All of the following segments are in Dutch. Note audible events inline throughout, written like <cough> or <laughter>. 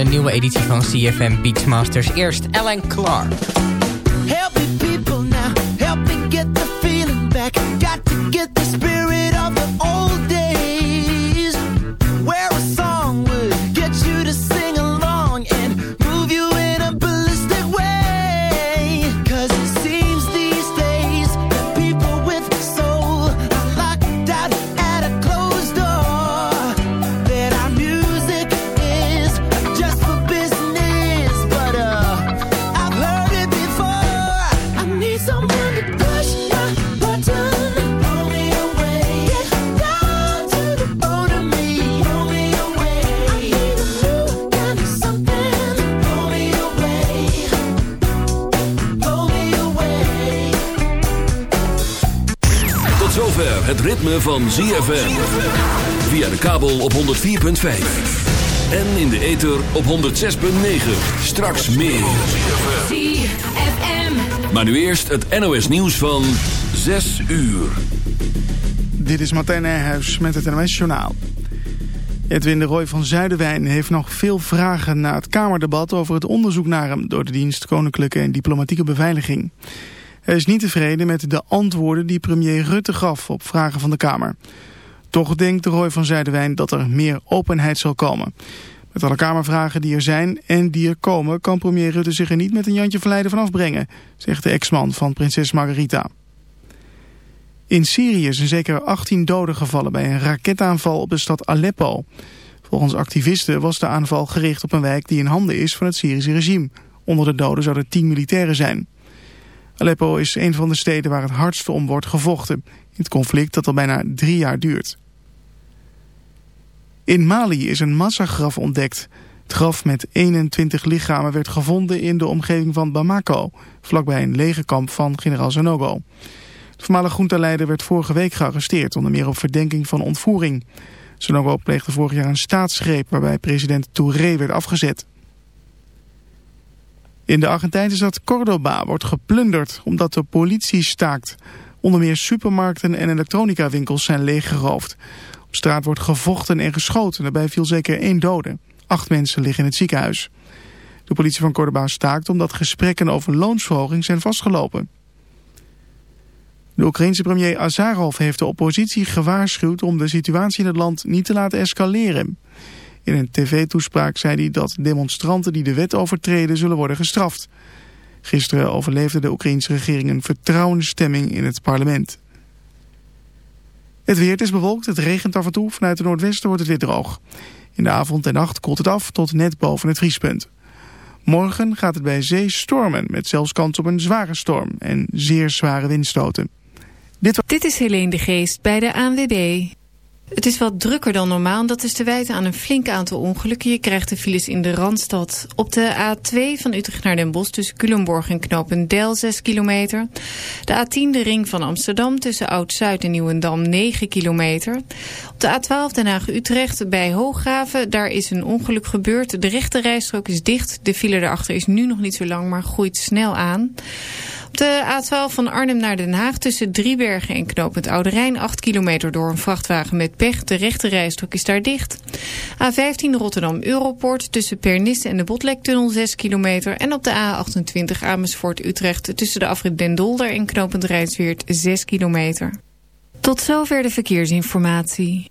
een nieuwe editie van CFM Beachmasters. Eerst Ellen Clark. Ritme van ZFM. Via de kabel op 104.5. En in de ether op 106.9. Straks meer. ZFM. Maar nu eerst het NOS nieuws van 6 uur. Dit is Martijn Nijhuis met het NOS Journaal. Edwin de Roy van Zuiderwijn heeft nog veel vragen na het Kamerdebat over het onderzoek naar hem door de dienst Koninklijke en Diplomatieke Beveiliging. Hij is niet tevreden met de antwoorden die premier Rutte gaf op vragen van de Kamer. Toch denkt de Roy van Zuiderwijn dat er meer openheid zal komen. Met alle Kamervragen die er zijn en die er komen... kan premier Rutte zich er niet met een Jantje Verleiden van afbrengen... zegt de ex-man van prinses Margarita. In Syrië zijn zeker 18 doden gevallen bij een raketaanval op de stad Aleppo. Volgens activisten was de aanval gericht op een wijk die in handen is van het Syrische regime. Onder de doden zouden 10 militairen zijn. Aleppo is een van de steden waar het hardste om wordt gevochten. In het conflict dat al bijna drie jaar duurt. In Mali is een massagraf ontdekt. Het graf met 21 lichamen werd gevonden in de omgeving van Bamako, vlakbij een legerkamp van generaal Zanogo. De voormalige groenteleider werd vorige week gearresteerd, onder meer op verdenking van ontvoering. Zanogo pleegde vorig jaar een staatsgreep waarbij president Touré werd afgezet. In de Argentijnse stad Cordoba wordt geplunderd omdat de politie staakt. Onder meer supermarkten en elektronicawinkels zijn leeggeroofd. Op straat wordt gevochten en geschoten. Daarbij viel zeker één dode. Acht mensen liggen in het ziekenhuis. De politie van Cordoba staakt omdat gesprekken over loonsverhoging zijn vastgelopen. De Oekraïense premier Azarov heeft de oppositie gewaarschuwd om de situatie in het land niet te laten escaleren. In een tv-toespraak zei hij dat demonstranten die de wet overtreden zullen worden gestraft. Gisteren overleefde de Oekraïense regering een vertrouwensstemming in het parlement. Het weer is bewolkt, het regent af en toe. Vanuit het noordwesten wordt het weer droog. In de avond en nacht koelt het af tot net boven het vriespunt. Morgen gaat het bij zee stormen, met zelfs kans op een zware storm en zeer zware windstoten. Dit, Dit is Helene de Geest bij de ANWB. Het is wat drukker dan normaal. Dat is te wijten aan een flink aantal ongelukken. Je krijgt de files in de Randstad. Op de A2 van Utrecht naar Den Bosch tussen Culemborg en Knopendel 6 kilometer. De A10 de ring van Amsterdam tussen Oud-Zuid en Nieuwendam 9 kilometer. Op de A12 Den Haag-Utrecht bij Hooggraven. Daar is een ongeluk gebeurd. De rechte rijstrook is dicht. De file daarachter is nu nog niet zo lang, maar groeit snel aan. Op de A12 van Arnhem naar Den Haag tussen Driebergen en knooppunt Oude Rijn 8 kilometer door een vrachtwagen met pech. De rechte rijstrook is daar dicht. A15 Rotterdam Europoort tussen Pernis en de Botlektunnel 6 kilometer. En op de A28 Amersfoort Utrecht tussen de afrit Den Dolder en knooppunt Rijnsweert 6 kilometer. Tot zover de verkeersinformatie.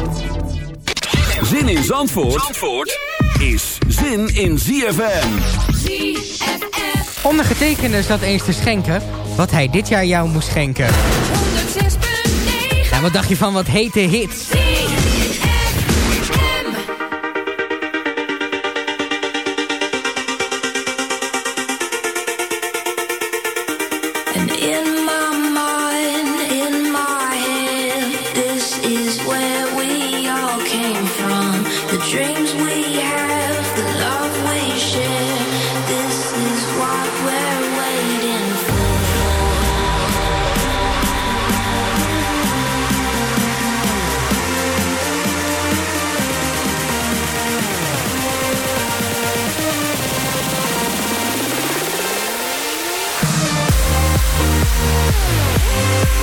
Zin in Zandvoort, Zandvoort is zin in ZFM. ZFM Ondergetekende zat eens te schenken wat hij dit jaar jou moest schenken. 106.9 En wat dacht je van wat hete hits?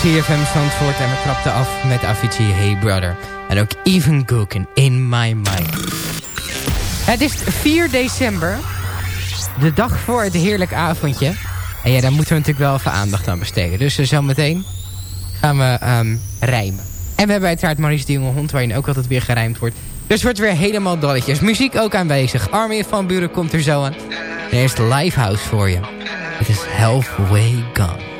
CFM Zandvoort en we trapten af met Avicii Hey Brother. En ook Even Gookin In My Mind. Het is 4 december, de dag voor het heerlijk avondje. En ja, daar moeten we natuurlijk wel even aandacht aan besteden. Dus eh, er zal meteen gaan we ehm, rijmen. En we hebben uiteraard Maurice de Jonge Hond, waarin ook altijd weer gerijmd wordt. Dus wordt weer helemaal dolletjes. Muziek ook aanwezig. Armin van Buren komt er zo aan. En live house voor je. Het is Halfway Gone.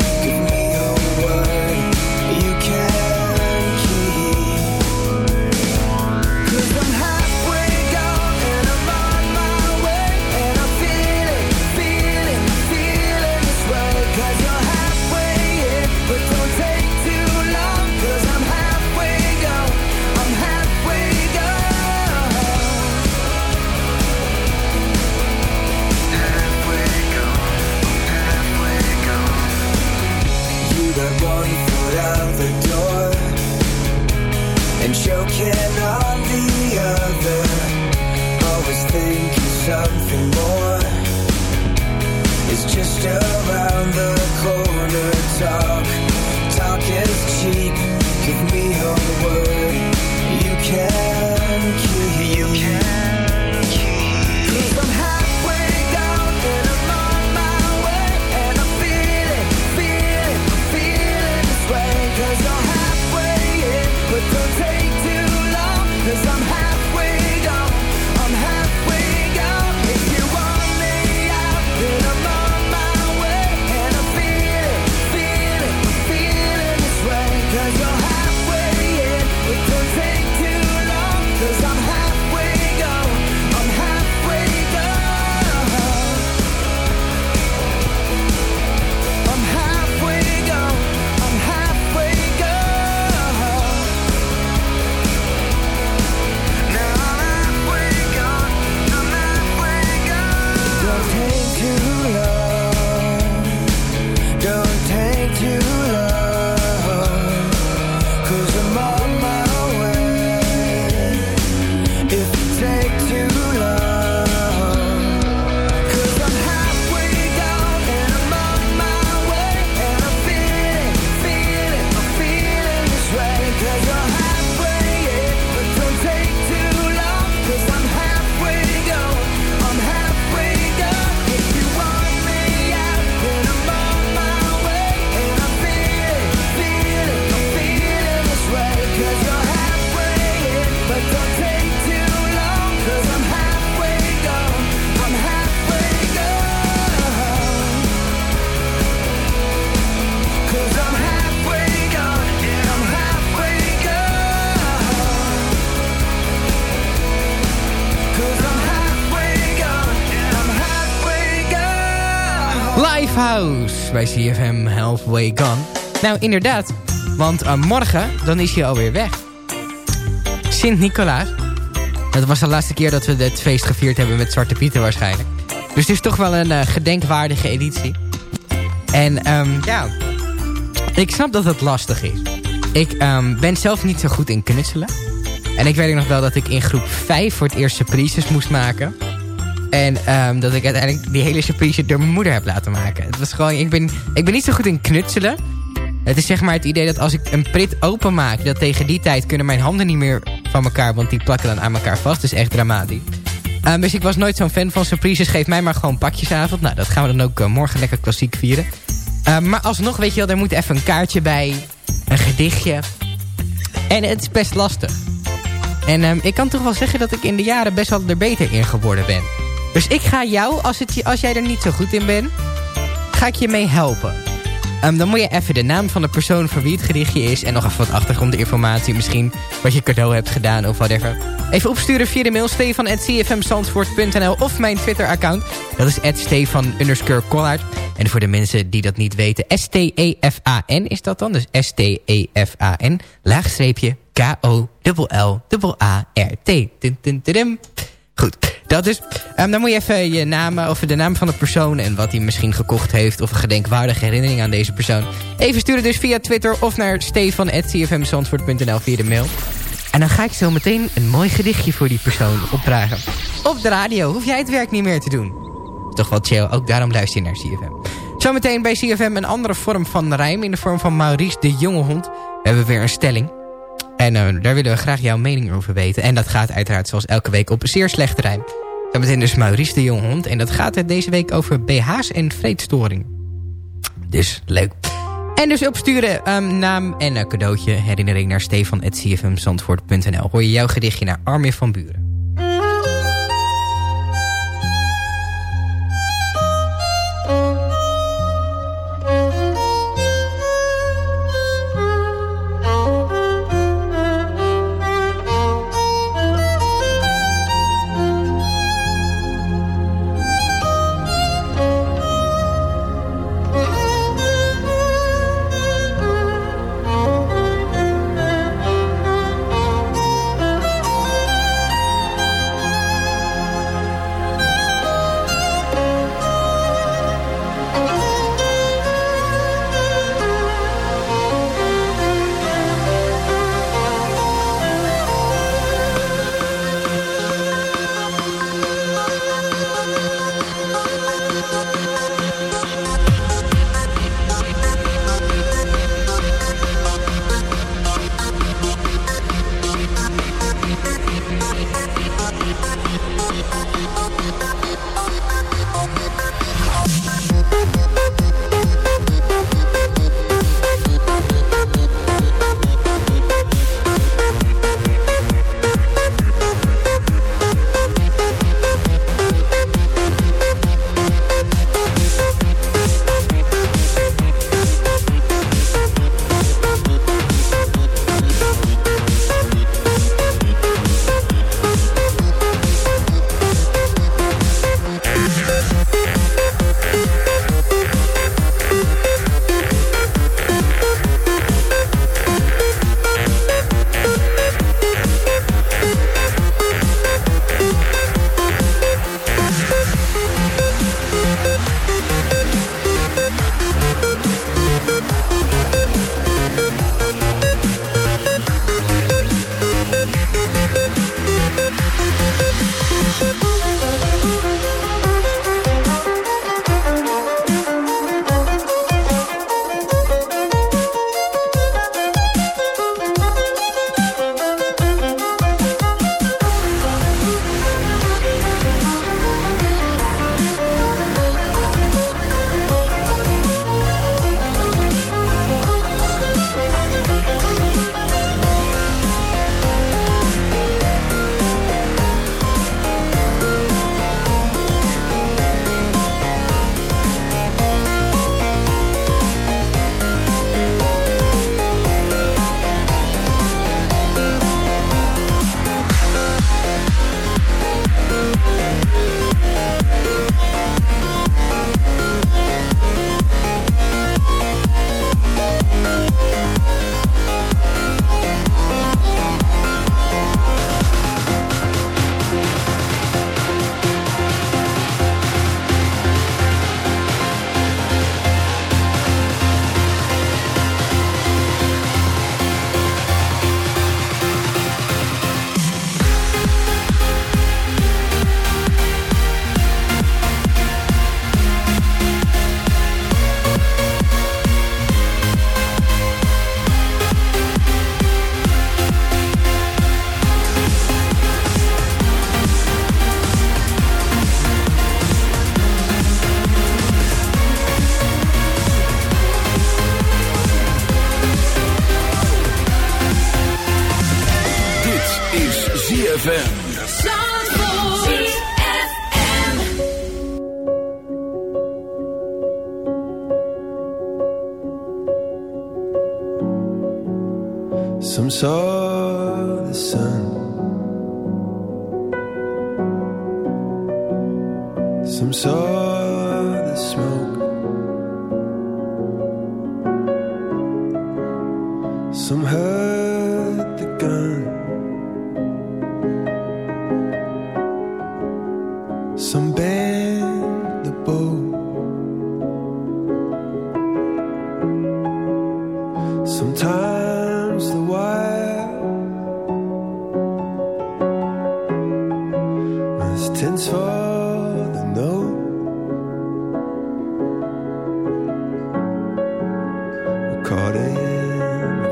bij CFM Halfway Gone. Nou, inderdaad. Want uh, morgen, dan is hij alweer weg. Sint-Nicolaas. Dat was de laatste keer dat we het feest gevierd hebben met Zwarte Pieten waarschijnlijk. Dus het is toch wel een uh, gedenkwaardige editie. En um, ja, ik snap dat het lastig is. Ik um, ben zelf niet zo goed in knutselen. En ik weet nog wel dat ik in groep 5 voor het eerst surprises moest maken. En um, dat ik uiteindelijk die hele surprise door mijn moeder heb laten maken. Het was gewoon, ik ben, ik ben niet zo goed in knutselen. Het is zeg maar het idee dat als ik een prit openmaak... dat tegen die tijd kunnen mijn handen niet meer van elkaar... want die plakken dan aan elkaar vast. Dat is echt dramatisch. Um, dus ik was nooit zo'n fan van surprises. Geef mij maar gewoon pakjesavond. Nou, dat gaan we dan ook uh, morgen lekker klassiek vieren. Um, maar alsnog, weet je wel, er moet even een kaartje bij. Een gedichtje. En het is best lastig. En ik kan toch wel zeggen dat ik in de jaren best wel er beter in geworden ben. Dus ik ga jou, als, het, als jij er niet zo goed in bent... ga ik je mee helpen. Um, dan moet je even de naam van de persoon voor wie het gedichtje is... en nog even wat achtergrondinformatie. Misschien wat je cadeau hebt gedaan of whatever. Even opsturen via de mail stefan.cfmzandvoort.nl of mijn Twitter-account. Dat is stefan. En voor de mensen die dat niet weten... S-T-E-F-A-N is dat dan. Dus S-T-E-F-A-N. Laagstreepje K-O-A-A-R-T. Goed, dat is. Um, dan moet je even je naam, of de naam van de persoon en wat hij misschien gekocht heeft... of een gedenkwaardige herinnering aan deze persoon. Even sturen dus via Twitter of naar stefan.cfmzandvoort.nl via de mail. En dan ga ik zo meteen een mooi gedichtje voor die persoon opdragen. Op de radio hoef jij het werk niet meer te doen. Toch wel chill, ook daarom luister je naar CFM. Zometeen bij CFM een andere vorm van rijm... in de vorm van Maurice de Jonge Hond. We hebben weer een stelling... En uh, daar willen we graag jouw mening over weten. En dat gaat uiteraard zoals elke week op een zeer slechte rijm. Zometeen dus Maurice de Jonghond. En dat gaat deze week over BH's en vreedstoring. Dus leuk. En dus opsturen um, naam en een cadeautje. Herinnering naar stefan.cfmzandvoort.nl. Hoor je jouw gedichtje naar Armin van Buren.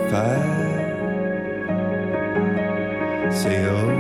Fire. Say oh,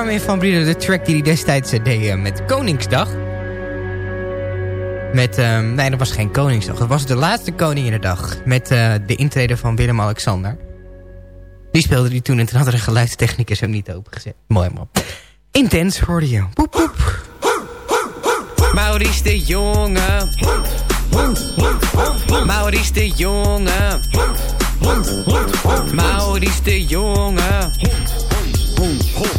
Armin van Brieder, de track die hij destijds eh, deed eh, met Koningsdag. Met, ehm, nee, dat was geen Koningsdag. Dat was de laatste Koninginnedag. Met eh, de intrede van Willem-Alexander. Die speelde hij toen en toen hadden de geluidstechnicus hem niet opengezet. Mooi man. Intens hoorde je. Poep poep. Maurice de Jonge. Maurice de Jonge. Maurice de Jonge.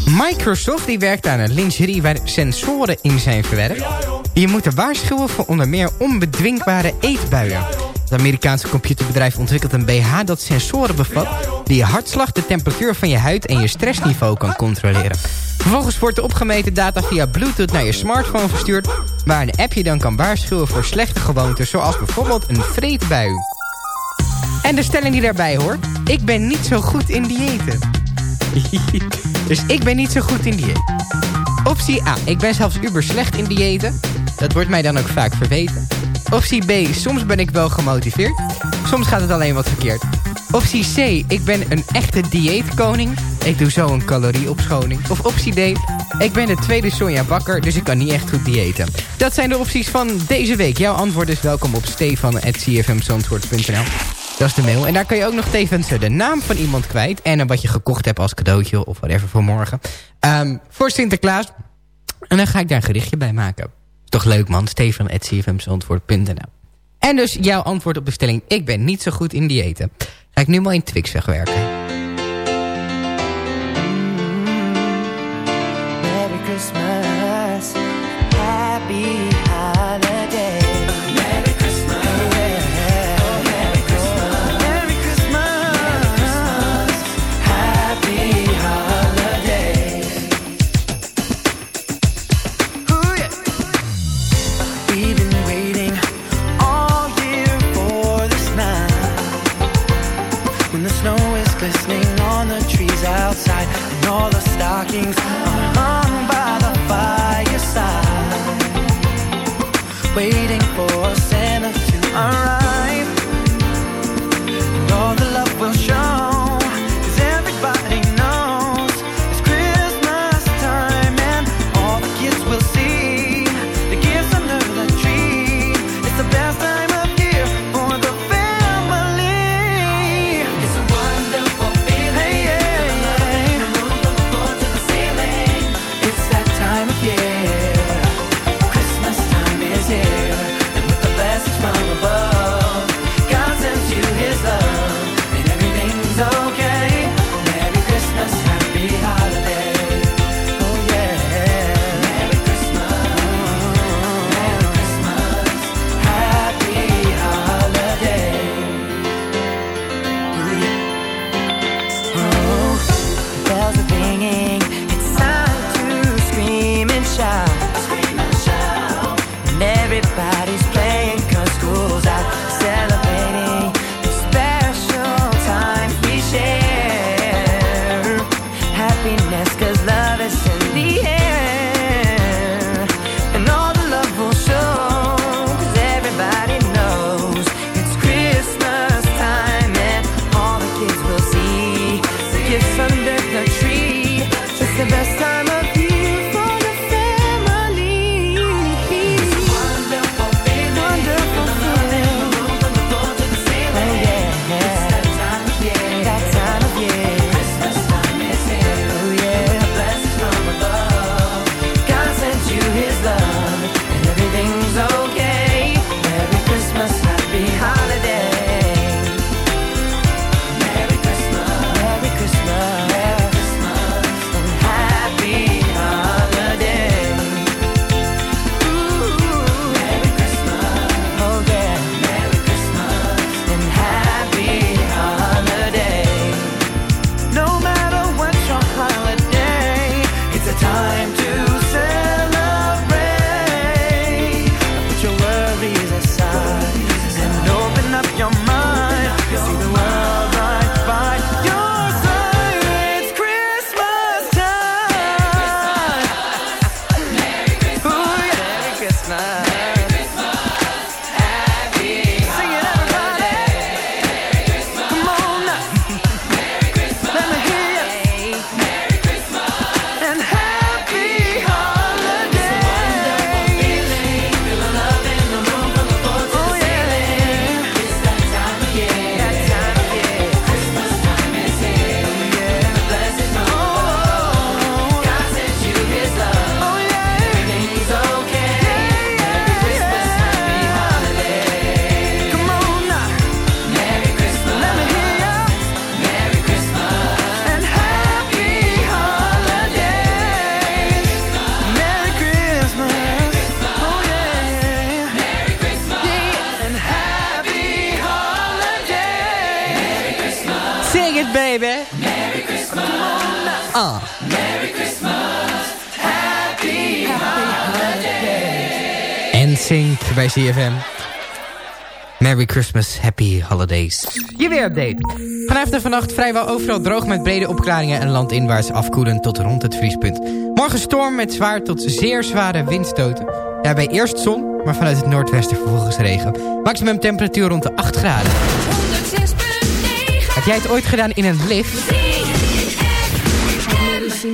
Microsoft die werkt aan een lingerie waar sensoren in zijn verwerkt. Die je moeten waarschuwen voor onder meer onbedwingbare eetbuien. Het Amerikaanse computerbedrijf ontwikkelt een BH dat sensoren bevat... die je hartslag, de temperatuur van je huid en je stressniveau kan controleren. Vervolgens wordt de opgemeten data via Bluetooth naar je smartphone verstuurd... waar een app je dan kan waarschuwen voor slechte gewoontes... zoals bijvoorbeeld een vreedbui. En de stelling die daarbij hoort... ik ben niet zo goed in diëten. <laughs> dus ik ben niet zo goed in dieet. Optie A. Ik ben zelfs uber slecht in diëten. Dat wordt mij dan ook vaak verweten. Optie B. Soms ben ik wel gemotiveerd. Soms gaat het alleen wat verkeerd. Optie C. Ik ben een echte dieetkoning. Ik doe zo een calorieopschoning. Of optie D. Ik ben de tweede Sonja Bakker, dus ik kan niet echt goed diëten. Dat zijn de opties van deze week. Jouw antwoord is welkom op stefan.cfmzandvoort.nl dat is de mail. En daar kan je ook nog tevens eh, de naam van iemand kwijt. En eh, wat je gekocht hebt als cadeautje of whatever voor morgen. Ehm, voor Sinterklaas. En dan ga ik daar een gerichtje bij maken. Toch leuk man. Stefan En dus jouw antwoord op de stelling. Ik ben niet zo goed in diëten. Ga ik nu maar in Twix wegwerken. Merry Christmas. Happy stockings are hung by the fireside, waiting for us. CFM. Merry Christmas, Happy Holidays. Je weerupdate. Vanavond en vannacht vrijwel overal droog met brede opklaringen... en landinwaarts afkoelen tot rond het vriespunt. Morgen storm met zwaar tot zeer zware windstoten. Daarbij eerst zon, maar vanuit het noordwesten vervolgens regen. Maximum temperatuur rond de 8 graden. Heb jij het ooit gedaan in een lift? in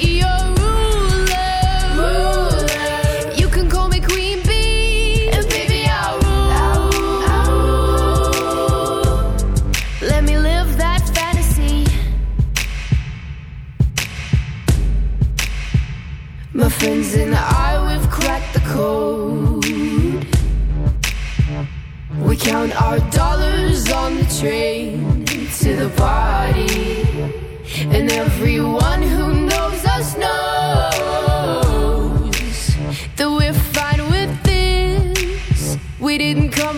count our dollars on the train to the party. And everyone who knows us knows that we're fine with this. We didn't come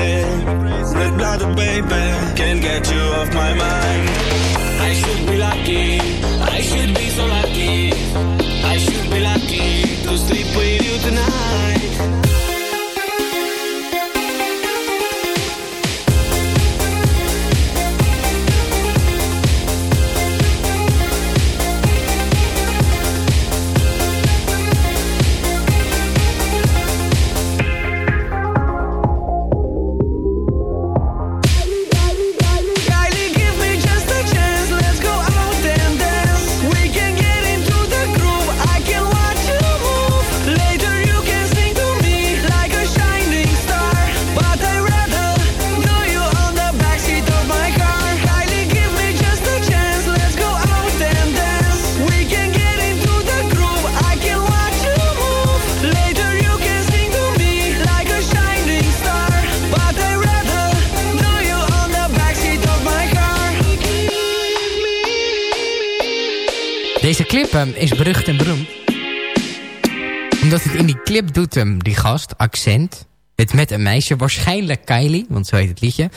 crazy, red blooded baby, can't get you off my mind. I should be lucky, I should be Clip ehm, is berucht en beroemd. Omdat het in die clip doet hem, die gast, accent. Het met een meisje, waarschijnlijk Kylie, want zo heet het liedje.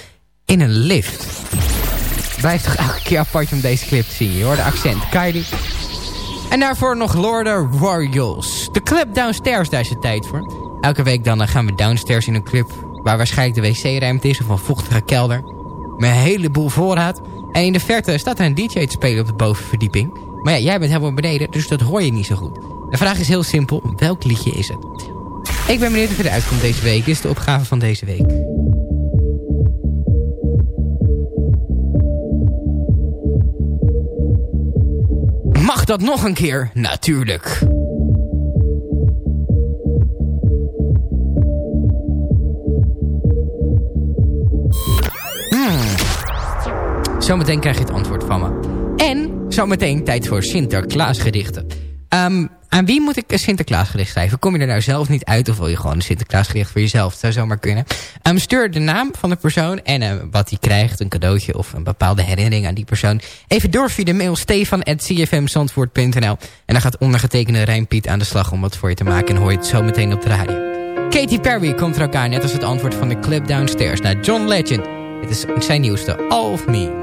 In een lift. Blijft toch elke keer apart om deze clip te zien. Je hoort de accent, Kylie. En daarvoor nog Lorda Royals. De club downstairs, daar is het tijd voor. Elke week dan eh, gaan we downstairs in een club... waar waarschijnlijk de wc-ruimte is of een vochtige kelder. Met een heleboel voorraad. En in de verte staat er een DJ te spelen op de bovenverdieping. Maar ja, jij bent helemaal beneden, dus dat hoor je niet zo goed. De vraag is heel simpel, welk liedje is het? Ik ben benieuwd of het eruit komt deze week. Dit is de opgave van deze week. Mag dat nog een keer? Natuurlijk. Hmm. Zometeen krijg je het antwoord van me. En zometeen tijd voor Sinterklaasgedichten. Ehm, aan wie moet ik een Sinterklaasgedicht schrijven? Kom je er nou zelf niet uit of wil je gewoon een Sinterklaasgedicht voor jezelf? Dat zou zomaar kunnen. Ehm, stuur de naam van de persoon en eh, wat hij krijgt, een cadeautje of een bepaalde herinnering aan die persoon. Even door via de mail stefan.cfmzandvoort.nl En dan gaat ondergetekende Rijnpiet aan de slag om wat voor je te maken en hoor je het zo meteen op de radio. Katy Perry komt er elkaar net als het antwoord van de club downstairs naar John Legend. Dit is zijn nieuwste All of Me.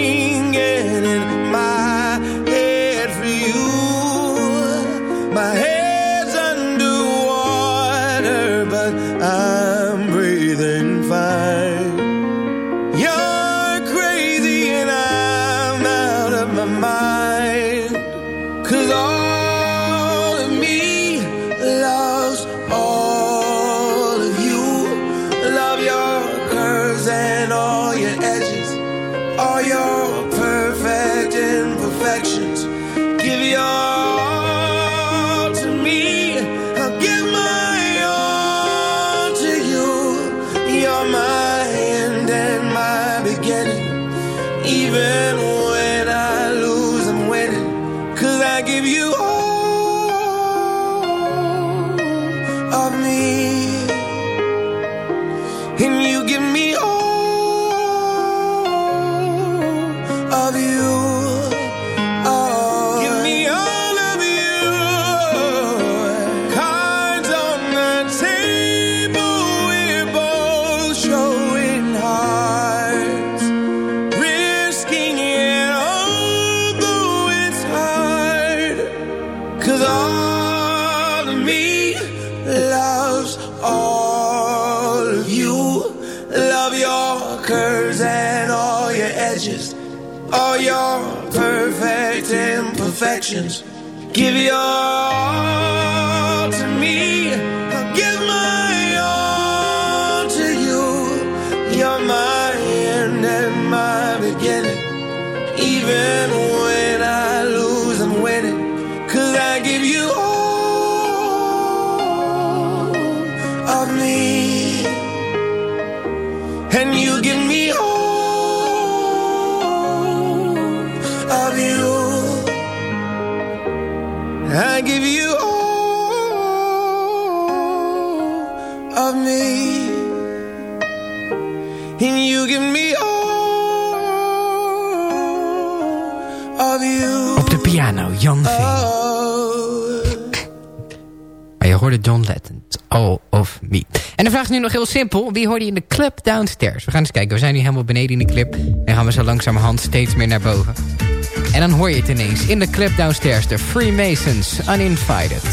Give your all Jan Veen. Maar je hoorde John Legend, All of Me. En de vraag is nu nog heel simpel. Wie hoorde je in de club downstairs? We gaan eens kijken. We zijn nu helemaal beneden in de club. En gaan we zo langzamerhand steeds meer naar boven. En dan hoor je het ineens. In de club downstairs. De Freemasons, Uninvited.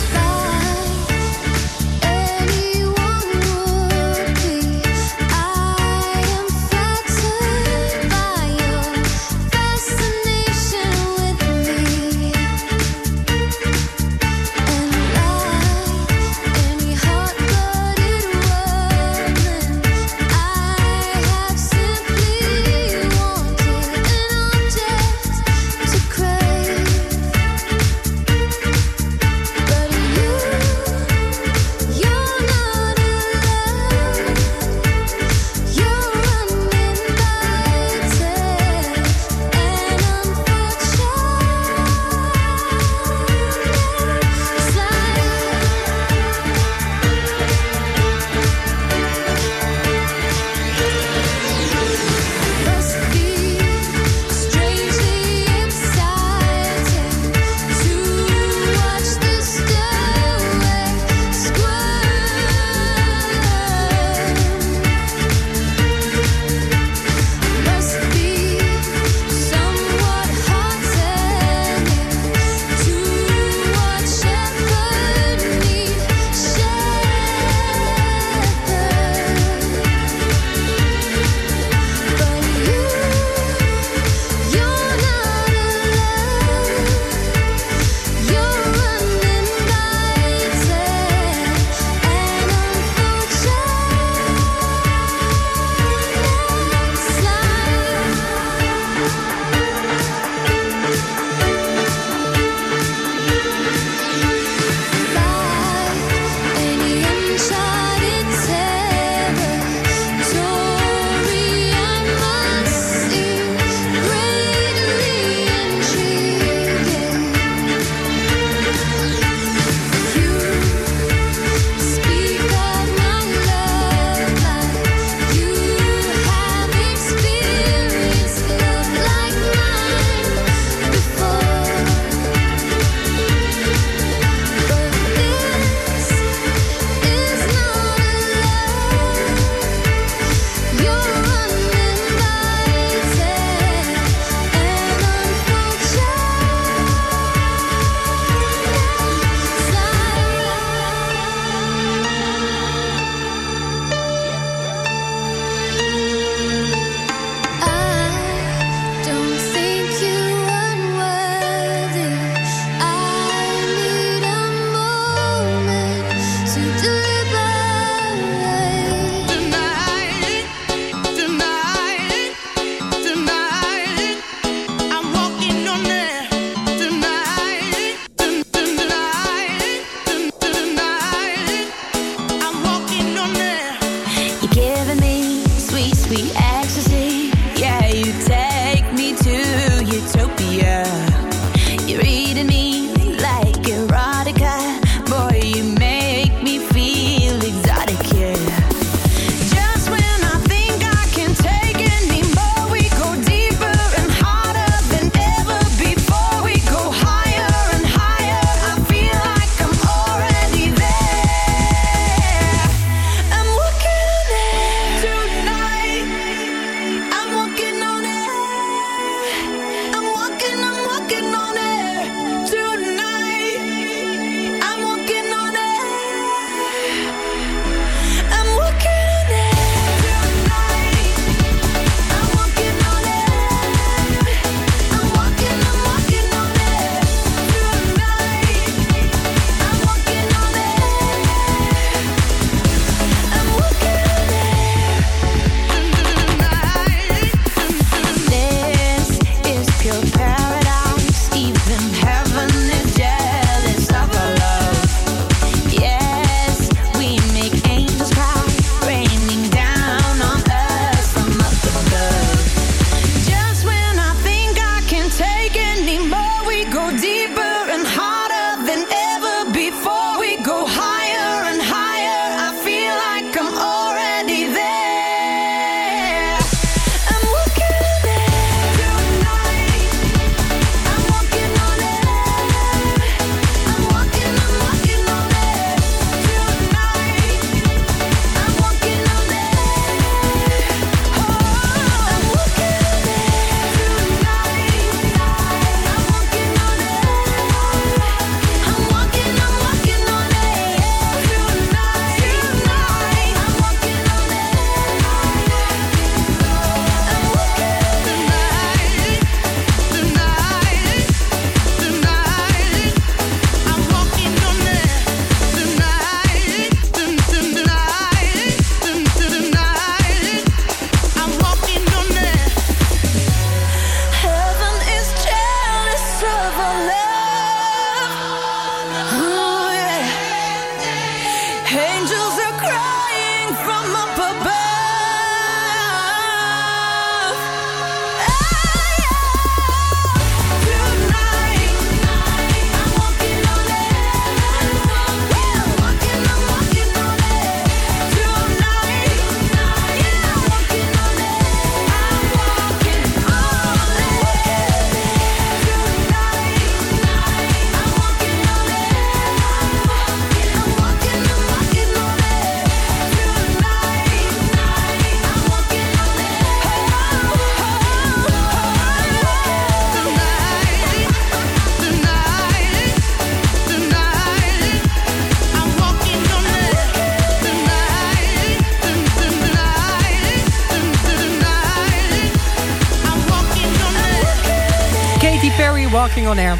On Air.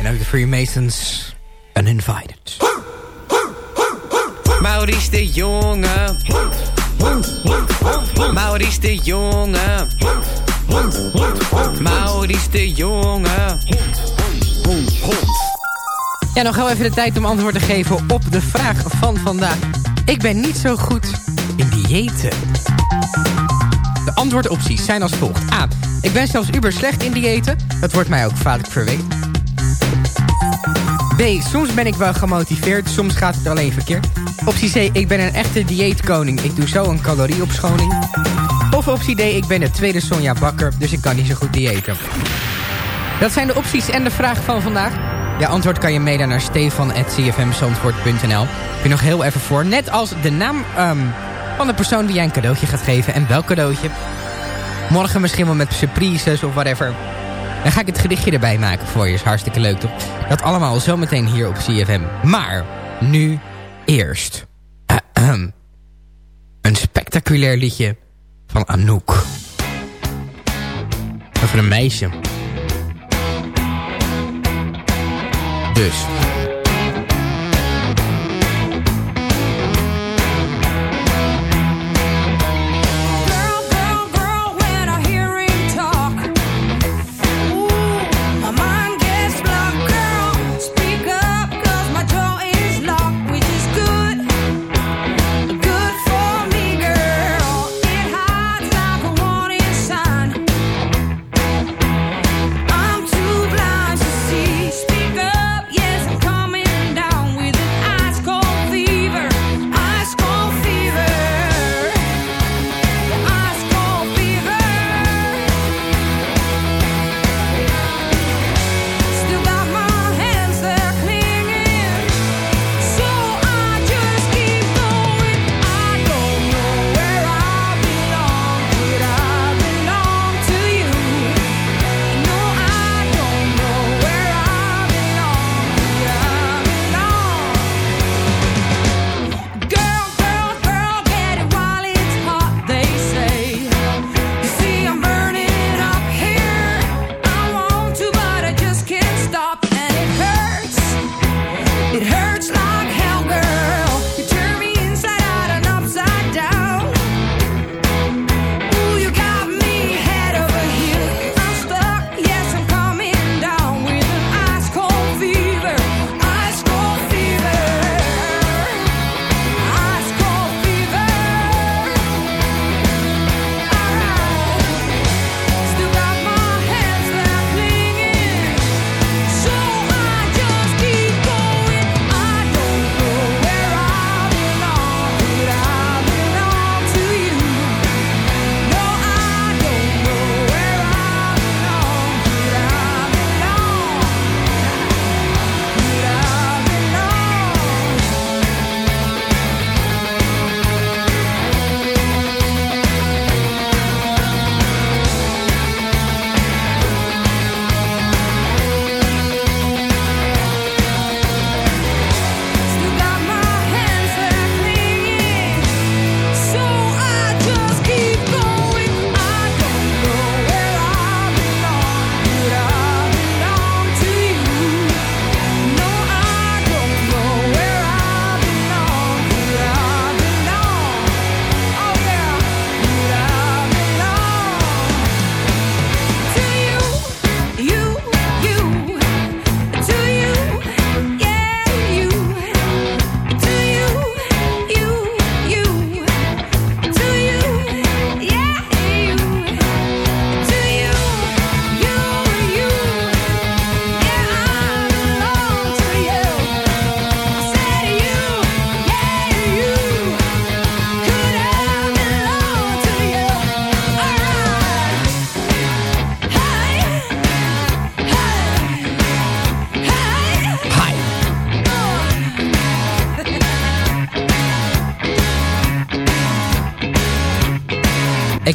En ook de Freemasons, Uninvited. Maurice de Jonge. Maurice de Jonge. Maurice de Jonge. Ja, nog heel even de tijd om antwoord te geven op de vraag van vandaag. Ik ben niet zo goed in diëten. De antwoordopties zijn als volgt. A. Ik ben zelfs uber slecht in diëten. Dat wordt mij ook vaak verweten. B. Soms ben ik wel gemotiveerd, soms gaat het alleen verkeerd. Optie C. Ik ben een echte dieetkoning. Ik doe zo een calorieopschoning. Of optie D. Ik ben de tweede Sonja Bakker, dus ik kan niet zo goed diëten. Dat zijn de opties en de vraag van vandaag. Ja, antwoord kan je mailen naar stefan.cfmzandvoort.nl. Heb je nog heel even voor. Net als de naam ehm, van de persoon die jij een cadeautje gaat geven. En welk cadeautje. Morgen misschien wel met surprises of whatever. Dan ga ik het gedichtje erbij maken voor je. Is hartstikke leuk toch? Dat allemaal zometeen hier op CFM. Maar nu eerst. Ahem. <clears throat> Een spectaculair liedje van Anouk. Over een meisje. Dus.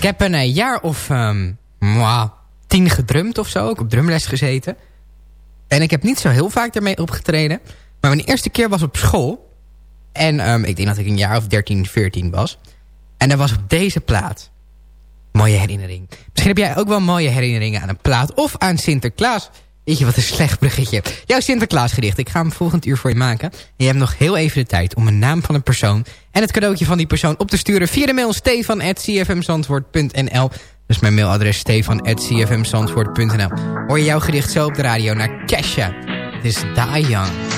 Ik heb een eh, jaar of ehm, tien gedrumd of zo. Ik heb drumles gezeten. En ik heb niet zo heel vaak ermee opgetreden. Maar mijn eerste keer was op school. En ehm, ik denk dat ik een jaar of 13, 14 was. En dat was op deze plaat. Mooie herinnering. Misschien heb jij ook wel mooie herinneringen aan een plaat. Of aan Sinterklaas. Wat een slecht bruggetje. Jouw Sinterklaasgedicht. Ik ga hem volgend uur voor je maken. En je hebt nog heel even de tijd om een naam van een persoon... en het cadeautje van die persoon op te sturen... via de mail stefan.cfmzandvoort.nl Dat is mijn mailadres stefan.cfmzandvoort.nl Hoor je jouw gedicht zo op de radio naar Kesha. Het is Die Young.